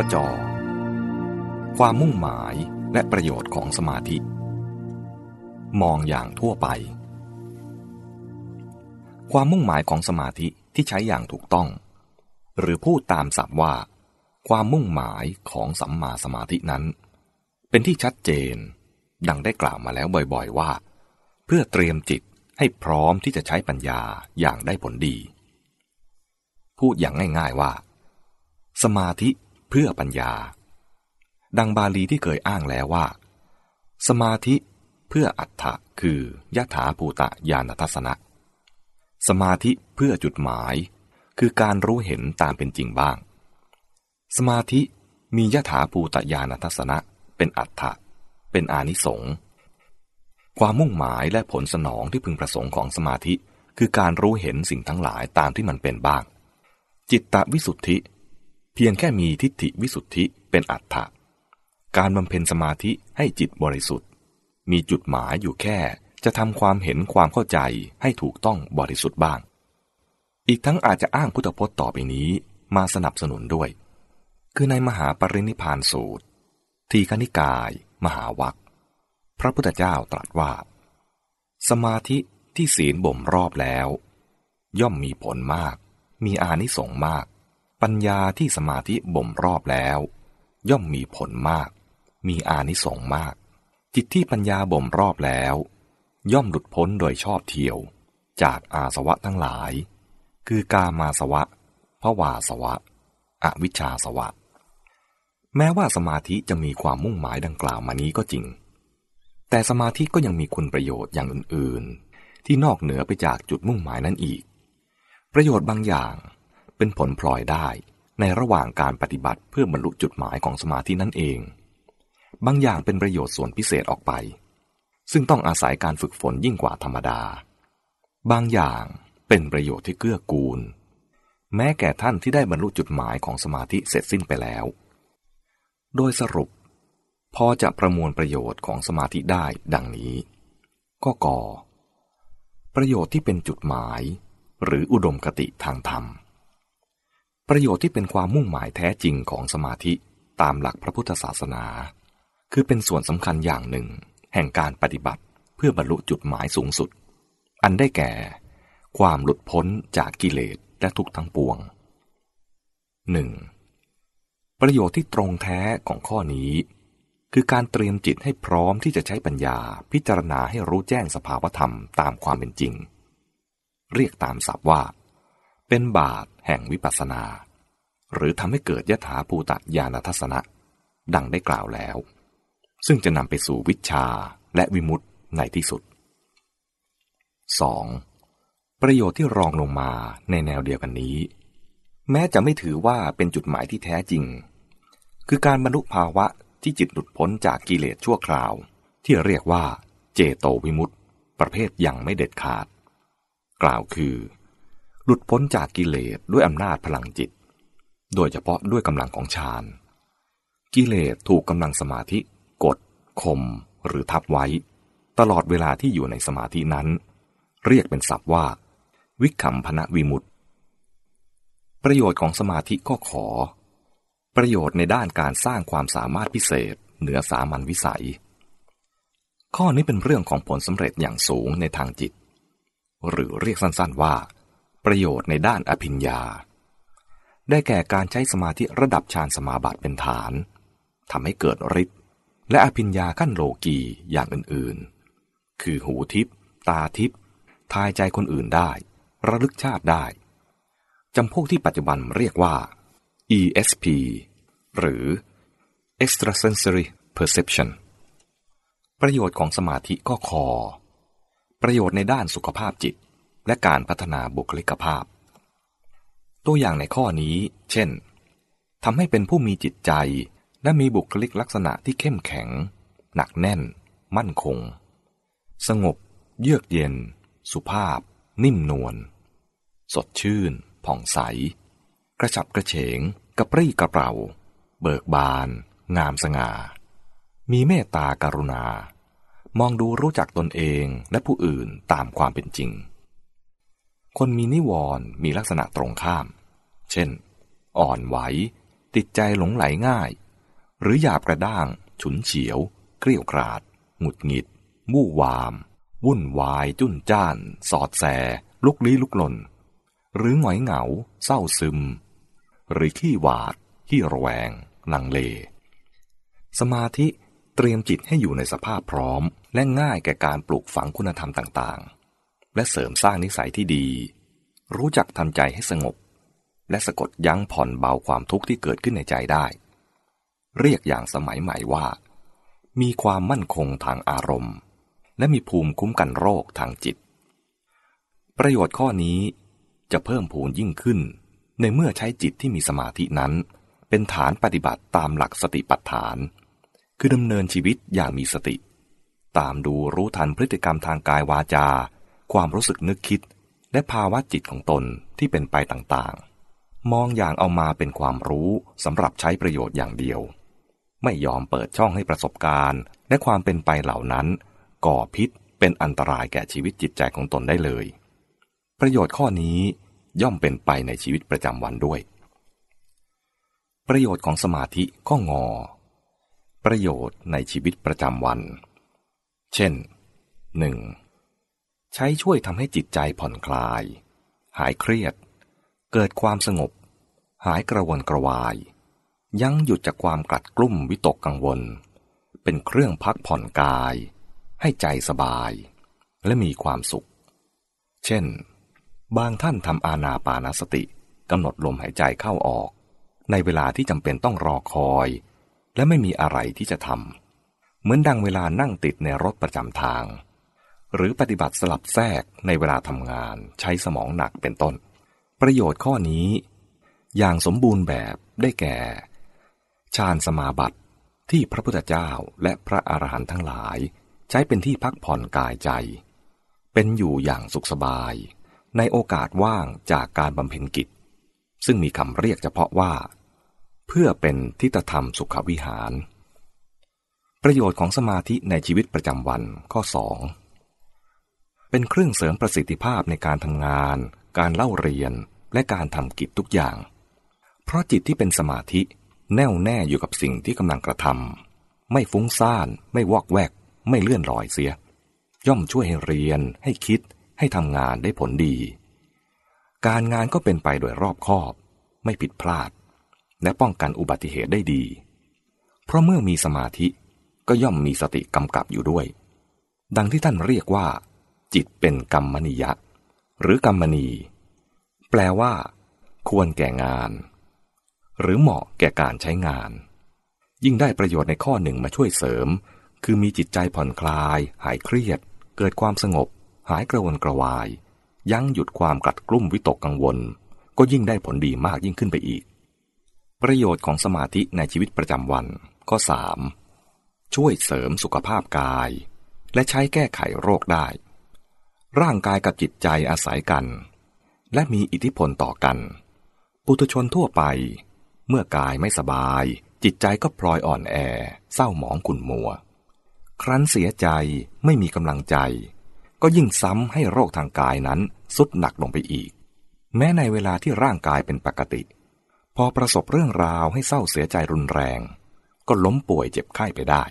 ก็จอ ความมุ่งหมายและประโยชน์ของสมาธิ มองอย่างทั่วไป ความมุ่งหมายของสมาธิที่ใช้อย่างถูกต้อง หรือพูดตามศัพท์ว่า ความมุ่งหมายของสัมมาสมาธินั้น เป็นที่ชัดเจน ดังได้กล่าวมาแล้วบ่อยๆว่า เพื่อเตรียมจิตให้พร้อมที่จะใช้ปัญญาอย่างได้ผลดี พูดอย่างง่ายๆว่า สมาธิ เพื่อปัญญา ดังบาลีที่เคยอ้างแล้วว่า สมาธิเพื่ออัตถะคือยถาภูตะญาณทัศนะ สมาธิเพื่อจุดหมาย คือการรู้เห็นตามเป็นจริงบ้าง สมาธิมียถาภูตะญาณทัศนะ เป็นอัตถะเป็นอานิสงส์ความมุ่งหมายและผลสนองที่พึงประสงค์ของสมาธิ คือการรู้เห็นสิ่งทั้งหลายตามที่มันเป็นบ้าง จิตตวิสุทธิ พียงแค่มีทิฏฐิวิสุทธิเป็นอัตถะการบำเพ็ญสมาธิให้จิตบริสุทธิ์ มีจุดหมายอยู่แค่ จะทำความเห็นความเข้าใจให้ถูกต้องบริสุทธิ์บ้าง อีกทั้งอาจจะอ้างพุทธพจน์ต่อไปนี้มาสนับสนุนด้วย คือในมหาปรินิพานสูตร ทีคณิกาย มหาวัคพระพุทธเจ้าตรัสว่า สมาธิที่ศีลบ่มรอบแล้ว ย่อมมีผลมาก มีอานิสงส์มาก ปัญญาที่สมาธิบ่มรอบแล้ว ย่อมมีผลมาก มีอานิสงส์มาก จิตที่ปัญญาบ่มรอบแล้ว ย่อมหลุดพ้นโดยชอบเที่ยว จากอาสวะทั้งหลาย คือกามาสวะภวาสวะ อวิชชาสวะ แม้ว่าสมาธิจะมีความมุ่งหมายดังกล่าวมานี้ก็จริง แต่สมาธิก็ยังมีคุณประโยชน์อย่างอื่น ๆ ที่นอกเหนือไปจากจุดมุ่งหมายนั้นอีก ประโยชน์บางอย่าง เป็นผลพลอยได้ในระหว่างการปฏิบัติเพื่อบรรลุจุดหมายของสมาธินั่นเอง บางอย่างเป็นประโยชน์ส่วนพิเศษออกไป ซึ่งต้องอาศัยการฝึกฝนยิ่งกว่าธรรมดา บางอย่างเป็นประโยชน์ที่เกื้อกูล แม้แก่ท่านที่ได้บรรลุจุดหมายของสมาธิเสร็จสิ้นไปแล้ว โดยสรุป พอจะประมวลประโยชน์ของสมาธิได้ดังนี้ ก็กอประโยชน์ที่เป็นจุดหมาย หรืออุดมคติทางธรรม ประโยชน์ที่เป็นความมุ่งหมายแท้จริงของสมาธิตามหลักพระพุทธศาสนา คือเป็นส่วนสำคัญอย่างหนึ่ง แห่งการปฏิบัติเพื่อบรรลุจุดหมายสูงสุด อันได้แก่ ความหลุดพ้นจากกิเลสและทุกทั้งปวง 1. ประโยชน์ที่ตรงแท้ของข้อนี้ คือการเตรียมจิตให้พร้อมที่จะใช้ปัญญาพิจารณาให้รู้แจ้งสภาวธรรมตามความเป็นจริง เรียกตามศัพท์ว่า เป็นบาทแห่งวิปัสสนา หรือทำให้เกิดยถาภูตญาณทัศนะ ดังได้กล่าวแล้ว ซึ่งจะนำไปสู่วิชาและวิมุตติในที่สุด 2. ประโยชน์ที่รองลงมาในแนวเดียวกันนี้ แม้จะไม่ถือว่าเป็นจุดหมายที่แท้จริง คือการบรรลุภาวะที่จิตหลุดพ้นจากกิเลสชั่วคราว ที่เรียกว่า เจโตวิมุตต์ประเภทยังไม่เด็ดขาด กล่าวคือ หลุดพ้นจากกิเลสด้วยอำนาจพลังจิต โดยเฉพาะด้วยกำลังของฌาน กิเลสถูกกำลังสมาธิ กดข่มหรือทับไว้ ตลอดเวลาที่อยู่ในสมาธินั้น เรียกเป็นศัพท์ว่า วิคัมพนะวิมุตต์ประโยชน์ของสมาธิก็ขอ ประโยชน์ในด้านการสร้างความสามารถพิเศษ เหนือสามัญวิสัย ข้อนี้เป็นเรื่องของผลสำเร็จอย่างสูงในทางจิต หรือเรียกสั้นๆว่า ประโยชน์ในด้านอภิญญา ได้แก่การใช้สมาธิระดับฌานสมาบัติเป็นฐานทำให้เกิดฤทธิ์และอภิญญาขั้นโลกีอย่างอื่นๆ คือหูทิพตาทิพทายใจคนอื่นได้ ระลึกชาติได้จำพวกที่ปัจจุบันเรียกว่า ESP หรือ extrasensory perception ประโยชน์ของสมาธิก็คอ ประโยชน์ในด้านสุขภาพจิต และการพัฒนาบุคลิกภาพ ตัวอย่างในข้อนี้ เช่นทำให้เป็นผู้มีจิตใจ และมีบุคลิกลักษณะที่เข้มแข็ง หนักแน่น มั่นคง สงบ เยือกเย็น สุภาพ นิ่มนวล สดชื่น ผ่องใส กระฉับกระเฉง กระปรี้กระเปร่า เบิกบาน งามสง่า มีเมตตาการุณา มองดูรู้จักตนเองและผู้อื่นตามความเป็นจริง คนมีนิวรณ์มีลักษณะตรงข้าม เช่น อ่อนไหว ติดใจหลงไหลง่าย หรือหยาบกระด้าง ฉุนเฉียว เกลี้ยวกราด หงุดหงิดมู่วาม วุ่นวาย จุ้นจ้าน สอดแส ลุกลี้ลุกลน หรือหงอยเหงา เศร้าซึม หรือขี้หวาด ขี้ระแวง ลังเล สมาธิเตรียมจิตให้อยู่ในสภาพพร้อม และง่ายแก่การปลูกฝังคุณธรรมต่างๆ และเสริมสร้างนิสัยที่ดี รู้จักทำใจให้สงบ และสะกดยั้งผ่อนเบาความทุกข์ที่เกิดขึ้นในใจได้ เรียกอย่างสมัยใหม่ว่า มีความมั่นคงทางอารมณ์ และมีภูมิคุ้มกันโรคทางจิต ประโยชน์ข้อนี้จะเพิ่มพูนยิ่งขึ้น ในเมื่อใช้จิตที่มีสมาธินั้น เป็นฐานปฏิบัติตามหลักสติปัฏฐาน คือดำเนินชีวิตอย่างมีสติ ตามดูรู้ทันพฤติกรรมทางกายวาจา ความรู้สึกนึกคิด และภาวะจิตของตนที่เป็นไปต่างๆ มองอย่างเอามาเป็นความรู้สำหรับใช้ประโยชน์อย่างเดียว ไม่ยอมเปิดช่องให้ประสบการณ์ และความเป็นไปเหล่านั้น ก่อพิษเป็นอันตรายแก่ชีวิตจิตใจของตนได้เลย ประโยชน์ข้อนี้ย่อมเป็นไปในชีวิตประจำวันด้วย ประโยชน์ของสมาธิก็งอ ประโยชน์ในชีวิตประจำวัน เช่น 1. ใช้ช่วยทำให้จิตใจผ่อนคลาย หายเครียด เกิดความสงบ หายกระวนกระวาย ยั้งหยุดจากความกลัดกลุ้มวิตกกังวล เป็นเครื่องพักผ่อนกาย ให้ใจสบาย และมีความสุข เช่น บางท่านทำอาณาปานสติกำหนดลมหายใจเข้าออก ในเวลาที่จำเป็นต้องรอคอย และไม่มีอะไรที่จะทำเหมือนดังเวลานั่งติดในรถประจำทาง หรือปฏิบัติสลับแทรกในเวลาทำงานใช้สมองหนักเป็นต้น ประโยชน์ข้อนี้ อย่างสมบูรณ์แบบได้แก่ฌานสมาบัติที่พระพุทธเจ้าและพระอรหันต์ทั้งหลาย ใช้เป็นที่พักผ่อนกายใจ เป็นอยู่อย่างสุขสบาย ในโอกาสว่างจากการบำเพ็ญกิจ ซึ่งมีคำเรียกเฉพาะว่า เพื่อเป็นทิฏฐธรรมสุขวิหาร ประโยชน์ของสมาธิในชีวิตประจำวันข้อ2 เป็นเครื่องเสริมประสิทธิภาพในการทำงาน การเล่าเรียน และการทำกิจทุกอย่าง เพราะจิตที่เป็นสมาธิแน่วแน่อยู่กับสิ่งที่กำลังกระทำไม่ฟุ้งซ่าน ไม่วอกแวก ไม่เลื่อนลอยเสีย ย่อมช่วยให้เรียน ให้คิด ให้ทำงานได้ผลดี การงานก็เป็นไปโดยรอบคอบ ไม่ผิดพลาด และป้องกันอุบัติเหตุได้ดี เพราะเมื่อมีสมาธิก็ย่อมมีสติกำกับอยู่ด้วย ดังที่ท่านเรียกว่า จิตเป็นกรรมนิยะ หรือกรรมณีแปลว่า ควรแก่งาน หรือเหมาะแก่การใช้งาน ยิ่งได้ประโยชน์ในข้อหนึ่งมาช่วยเสริม คือมีจิตใจผ่อนคลาย หายเครียด เกิดความสงบ หายกระวนกระวาย ยั้งหยุดความกัดกลุ่มวิตกกังวล ก็ยิ่งได้ผลดีมากยิ่งขึ้นไปอีก ประโยชน์ของสมาธิในชีวิตประจำวันข้อ 3. ช่วยเสริมสุขภาพกาย และใช้แก้ไขโรคได้ ร่างกายกับจิตใจอาศัยกัน และมีอิทธิพลต่อกัน ปุถุชนทั่วไป เมื่อกายไม่สบาย จิตใจก็พลอยอ่อนแอ เศร้าหมองขุ่นมัว ครั้นเสียใจไม่มีกำลังใจ ก็ยิ่งซ้ำให้โรคทางกายนั้นสุดหนักลงไปอีก แม้ในเวลาที่ร่างกายเป็นปกติ พอประสบเรื่องราวให้เศร้าเสียใจรุนแรง ก็ล้มป่วยเจ็บไข้ไปได้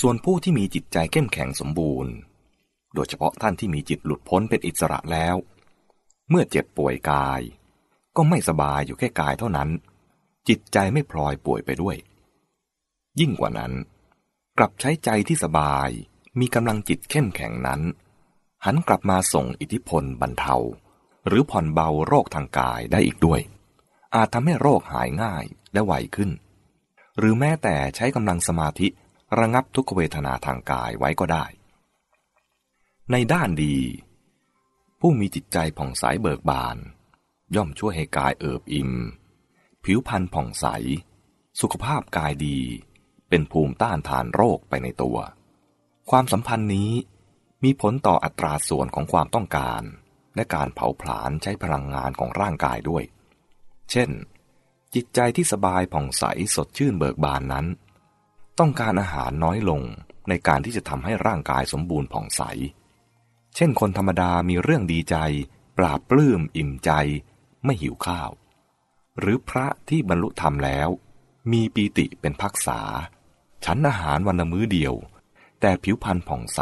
ส่วนผู้ที่มีจิตใจเข้มแข็งสมบูรณ์ โดยเฉพาะท่านที่มีจิตหลุดพ้นเป็นอิสระแล้ว เมื่อเจ็บป่วยกาย ก็ไม่สบายอยู่แค่กายเท่านั้น จิตใจไม่พลอยป่วยไปด้วย ยิ่งกว่านั้น กลับใช้ใจที่สบายมีกำลังจิตเข้มแข็งนั้น หันกลับมาส่งอิทธิพลบรรเทา หรือผ่อนเบาโรคทางกายได้อีกด้วย อาจทำให้โรคหายง่ายและไวขึ้น หรือแม้แต่ใช้กำลังสมาธิระงับทุกเวทนาทางกายไว้ก็ได้ ในด้านดี ผู้มีจิตใจผ่องใสเบิกบาน ย่อมช่วยให้กายเอิบอิ่ม ผิวพรรณผ่องใส สุขภาพกายดี เป็นภูมิต้านทานโรคไปในตัว ความสัมพันธ์นี้มีผลต่ออัตราส่วนของความต้องการ และการเผาผลาญใช้พลังงานของร่างกายด้วย เช่น จิตใจที่สบายผ่องใสสดชื่นเบิกบานนั้น ต้องการอาหารน้อยลงในการที่จะทำให้ร่างกายสมบูรณ์ผ่องใส เช่นคนธรรมดามีเรื่องดีใจ ปราบปลื้มอิ่มใจ ไม่หิวข้าว หรือพระที่บรรลุธรรมแล้ว มีปีติเป็นพักษา ฉันอาหารวันละมื้อเดียว แต่ผิวพรรณผ่องใส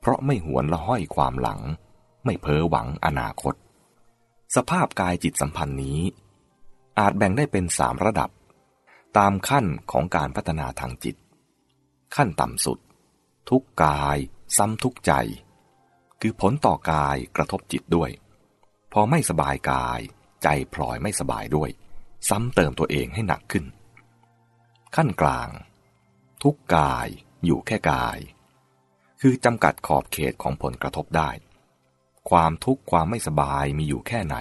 เพราะไม่หวนละห้อยความหลัง ไม่เพ้อหวังอนาคต สภาพกายจิตสัมพันธ์นี้ อาจแบ่งได้เป็นสามระดับ ตามขั้นของการพัฒนาทางจิต ขั้นต่ำสุด ทุกกาย ซ้ำทุกใจ คือผลต่อกายกระทบจิตด้วย พอไม่สบายกาย ใจพลอยไม่สบายด้วย ซ้ำเติมตัวเองให้หนักขึ้น ขั้นกลาง ทุกกายอยู่แค่กาย คือจำกัดขอบเขตของผลกระทบได้ ความทุกข์ความไม่สบายมีอยู่แค่ไหน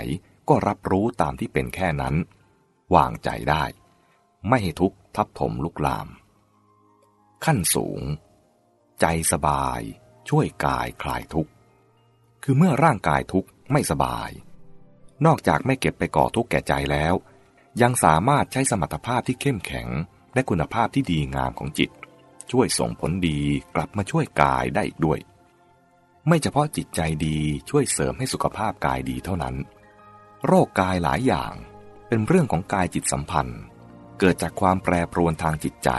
ก็รับรู้ตามที่เป็นแค่นั้น วางใจได้ ไม่ให้ทุกข์ทับถมลุกลาม ขั้นสูง ใจสบายช่วยกายคลายทุกข์ คือเมื่อร่างกายทุกข์ไม่สบาย นอกจากไม่เก็บไปก่อทุกข์แก่ใจแล้ว ยังสามารถใช้สมรรถภาพที่เข้มแข็ง และคุณภาพที่ดีงามของจิต ช่วยส่งผลดีกลับมาช่วยกายได้อีกด้วย ไม่เฉพาะจิตใจดีช่วยเสริมให้สุขภาพกายดีเท่านั้น โรคกายหลายอย่างเป็นเรื่องของกายจิตสัมพันธ์ เกิดจากความแปรปรวนทางจิตใจ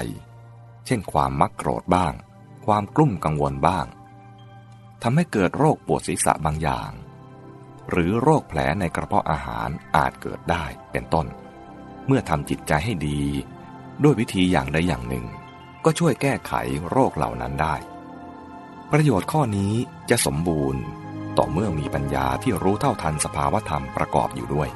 เช่นความมักโกรธบ้าง ความกลุ้มกังวลบ้าง ทำให้เกิดโรคปวดศีรษะบางอย่าง หรือโรคแผลในกระเพาะอาหารอาจเกิดได้เป็นต้น เมื่อทำจิตใจให้ดี ด้วยวิธีอย่างใดอย่างหนึ่ง ก็ช่วยแก้ไขโรคเหล่านั้นได้ ประโยชน์ข้อนี้จะสมบูรณ์ ต่อเมื่อมีปัญญาที่รู้เท่าทันสภาวธรรมประกอบอยู่ด้วย